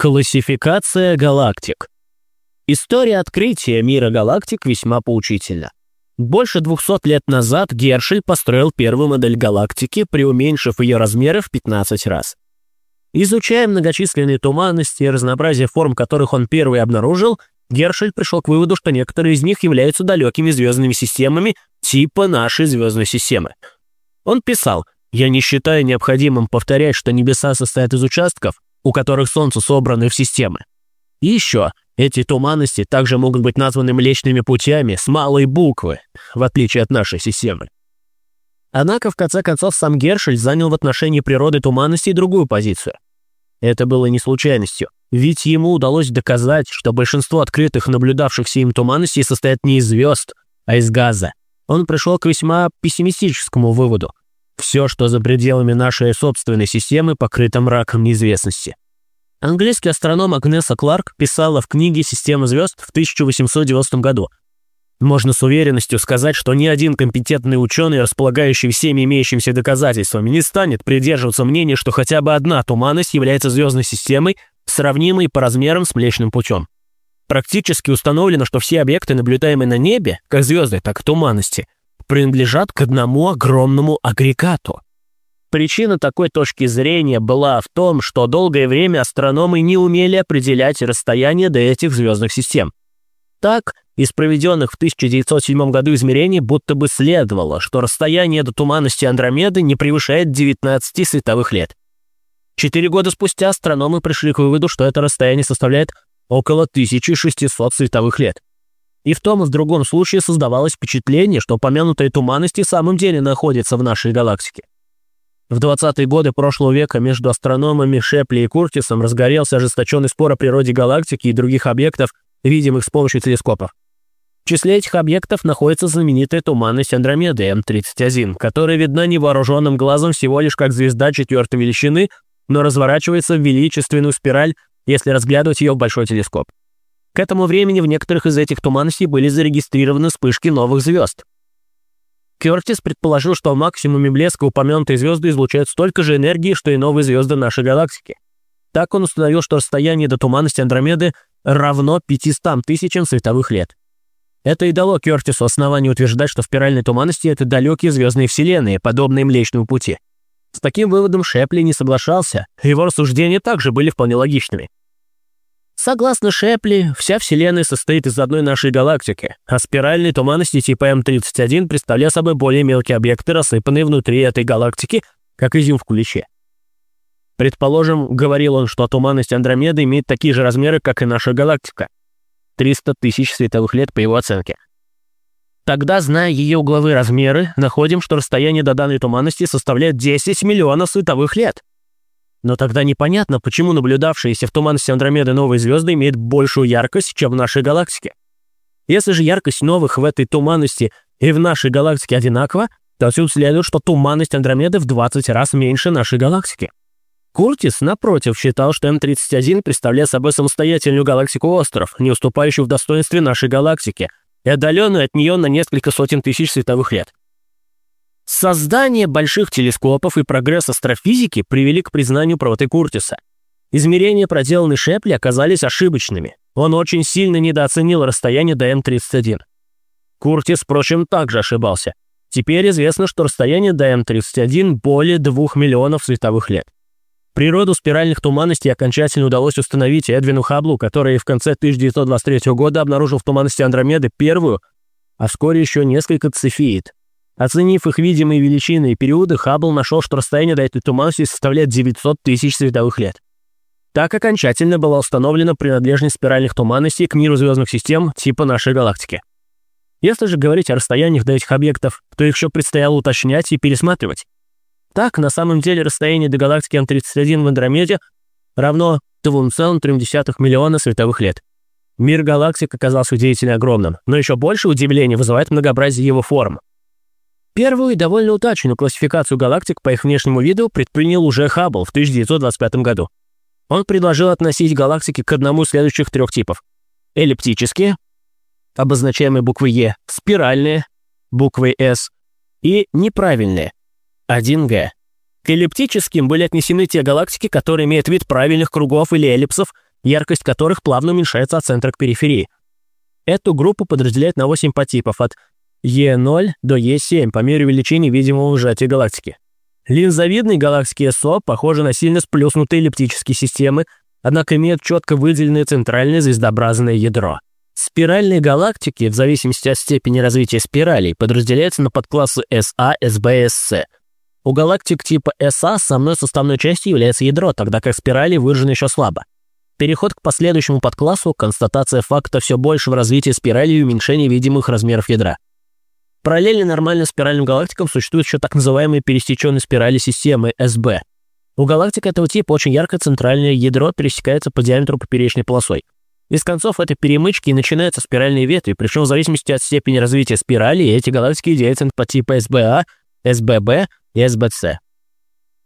Классификация галактик. История открытия мира галактик весьма поучительна. Больше 200 лет назад Гершель построил первую модель галактики, преуменьшив ее размеры в 15 раз. Изучая многочисленные туманности и разнообразие форм, которых он первый обнаружил, Гершель пришел к выводу, что некоторые из них являются далекими звездными системами типа нашей звездной системы. Он писал, «Я не считаю необходимым повторять, что небеса состоят из участков, у которых Солнце собраны в системы. И еще, эти туманности также могут быть названы Млечными путями с малой буквы, в отличие от нашей системы. Однако, в конце концов, сам Гершель занял в отношении природы туманностей другую позицию. Это было не случайностью, ведь ему удалось доказать, что большинство открытых наблюдавшихся им туманностей состоят не из звезд, а из газа. Он пришел к весьма пессимистическому выводу. Все, что за пределами нашей собственной системы, покрыто мраком неизвестности. Английский астроном Агнеса Кларк писала в книге «Система звезд» в 1890 году. Можно с уверенностью сказать, что ни один компетентный ученый, располагающий всеми имеющимися доказательствами, не станет придерживаться мнения, что хотя бы одна туманность является звездной системой, сравнимой по размерам с Млечным путем. Практически установлено, что все объекты, наблюдаемые на небе, как звезды, так и туманности, принадлежат к одному огромному агрегату. Причина такой точки зрения была в том, что долгое время астрономы не умели определять расстояние до этих звездных систем. Так, из проведенных в 1907 году измерений будто бы следовало, что расстояние до туманности Андромеды не превышает 19 световых лет. Четыре года спустя астрономы пришли к выводу, что это расстояние составляет около 1600 световых лет. И в том и в другом случае создавалось впечатление, что упомянутые туманности в самом деле находятся в нашей галактике. В 20-е годы прошлого века между астрономами Шепли и Куртисом разгорелся ожесточенный спор о природе галактики и других объектов, видимых с помощью телескопов. В числе этих объектов находится знаменитая туманность Андромеды М31, которая видна невооруженным глазом всего лишь как звезда четвертой величины, но разворачивается в величественную спираль, если разглядывать ее в большой телескоп. К этому времени в некоторых из этих туманностей были зарегистрированы вспышки новых звезд. Кертис предположил, что в максимуме блеска упомянутые звезды излучают столько же энергии, что и новые звезды нашей галактики. Так он установил, что расстояние до туманности Андромеды равно 500 тысячам световых лет. Это и дало Кертису основание утверждать, что спиральные туманности — это далекие звездные вселенные, подобные Млечному пути. С таким выводом Шепли не соглашался, его рассуждения также были вполне логичными. Согласно Шепли, вся Вселенная состоит из одной нашей галактики, а спиральные туманности типа М31 представляют собой более мелкие объекты, рассыпанные внутри этой галактики, как изюм в куличе. Предположим, говорил он, что туманность Андромеды имеет такие же размеры, как и наша галактика. 300 тысяч световых лет по его оценке. Тогда, зная ее угловые размеры, находим, что расстояние до данной туманности составляет 10 миллионов световых лет. Но тогда непонятно, почему наблюдавшиеся в туманности Андромеды новые звезды имеют большую яркость, чем в нашей галактике. Если же яркость новых в этой туманности и в нашей галактике одинакова, то отсюда следует, что туманность Андромеды в 20 раз меньше нашей галактики. Куртис, напротив, считал, что М31 представляет собой самостоятельную галактику-остров, не уступающую в достоинстве нашей галактики, и отдаленную от нее на несколько сотен тысяч световых лет. Создание больших телескопов и прогресс астрофизики привели к признанию правоты Куртиса. Измерения, проделанные Шепли, оказались ошибочными. Он очень сильно недооценил расстояние до М31. Куртис, впрочем, также ошибался. Теперь известно, что расстояние до М31 более 2 миллионов световых лет. Природу спиральных туманностей окончательно удалось установить Эдвину Хаблу, который в конце 1923 года обнаружил в туманности Андромеды первую, а вскоре еще несколько цефеид. Оценив их видимые величины и периоды, Хаббл нашел, что расстояние до этой туманности составляет 900 тысяч световых лет. Так окончательно была установлена принадлежность спиральных туманностей к миру звездных систем типа нашей галактики. Если же говорить о расстояниях до этих объектов, то их еще предстояло уточнять и пересматривать. Так, на самом деле расстояние до галактики М31 в Андромеде равно 2,3 миллиона световых лет. Мир галактик оказался удивительно огромным, но еще больше удивления вызывает многообразие его форм. Первую и довольно удачную классификацию галактик по их внешнему виду предпринял уже Хаббл в 1925 году. Он предложил относить галактики к одному из следующих трех типов. Эллиптические, обозначаемые буквой Е, спиральные, буквой С, и неправильные, 1Г. К эллиптическим были отнесены те галактики, которые имеют вид правильных кругов или эллипсов, яркость которых плавно уменьшается от центра к периферии. Эту группу подразделяют на 8 подтипов от Е0 до Е7 по мере увеличения видимого сжатия галактики. Линзовидные галактики СО похожи на сильно сплюснутые эллиптические системы, однако имеют четко выделенное центральное звездообразное ядро. Спиральные галактики, в зависимости от степени развития спиралей, подразделяются на подклассы СА, СБ и СС. У галактик типа СА основной составной частью является ядро, тогда как спирали выражены еще слабо. Переход к последующему подклассу – констатация факта все большего развития спирали и уменьшения видимых размеров ядра. Параллельно нормальным спиральным галактикам существуют еще так называемые пересеченные спирали системы СБ. У галактик этого типа очень яркое центральное ядро пересекается по диаметру поперечной полосой. Из концов этой перемычки начинаются спиральные ветви, причем в зависимости от степени развития спирали эти галактики делятся по типу СБА, СББ и СБЦ.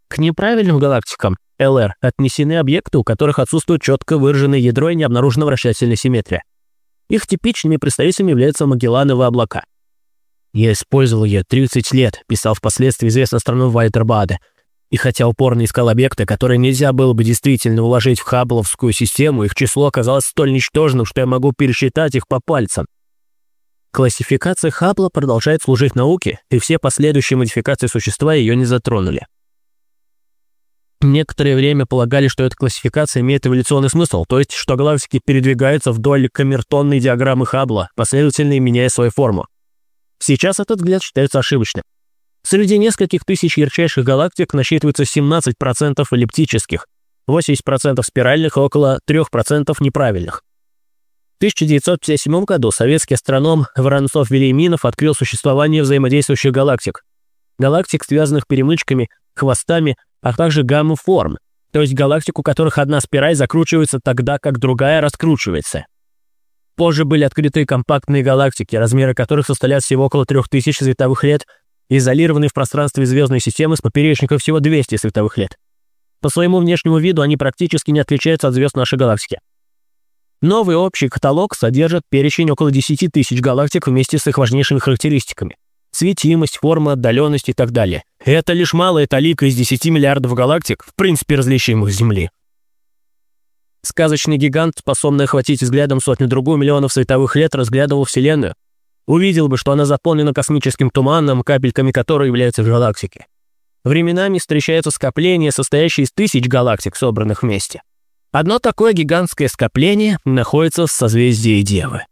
К неправильным галактикам ЛР отнесены объекты, у которых отсутствует четко выраженное ядро и не обнаружена вращательная симметрия. Их типичными представителями являются Магеллановые облака. «Я использовал ее 30 лет», – писал впоследствии известный астроном Вальтер Баде – и хотя упорно искал объекты, которые нельзя было бы действительно уложить в Хаббловскую систему, их число оказалось столь ничтожным, что я могу пересчитать их по пальцам. Классификация Хаббла продолжает служить науке, и все последующие модификации существа ее не затронули. Некоторое время полагали, что эта классификация имеет эволюционный смысл, то есть, что галактики передвигаются вдоль камертонной диаграммы Хаббла, последовательно меняя свою форму. Сейчас этот взгляд считается ошибочным. Среди нескольких тысяч ярчайших галактик насчитывается 17% эллиптических, 80% спиральных и около 3% неправильных. В 1957 году советский астроном Воронцов-Велиминов открыл существование взаимодействующих галактик. Галактик, связанных перемычками, хвостами, а также гамму форм, то есть галактик, у которых одна спираль закручивается тогда, как другая раскручивается. Позже были открыты компактные галактики, размеры которых составляют всего около 3000 световых лет – изолированные в пространстве звездной системы с поперечником всего 200 световых лет. По своему внешнему виду они практически не отличаются от звезд нашей галактики. Новый общий каталог содержит перечень около 10 тысяч галактик вместе с их важнейшими характеристиками. Светимость, форма, отдаленность и так далее. Это лишь малая талика из 10 миллиардов галактик, в принципе различимых с Земли. Сказочный гигант, способный охватить взглядом сотню-другую миллионов световых лет, разглядывал Вселенную, увидел бы, что она заполнена космическим туманом, капельками которого являются галактики. Временами встречаются скопления, состоящие из тысяч галактик, собранных вместе. Одно такое гигантское скопление находится в созвездии Девы.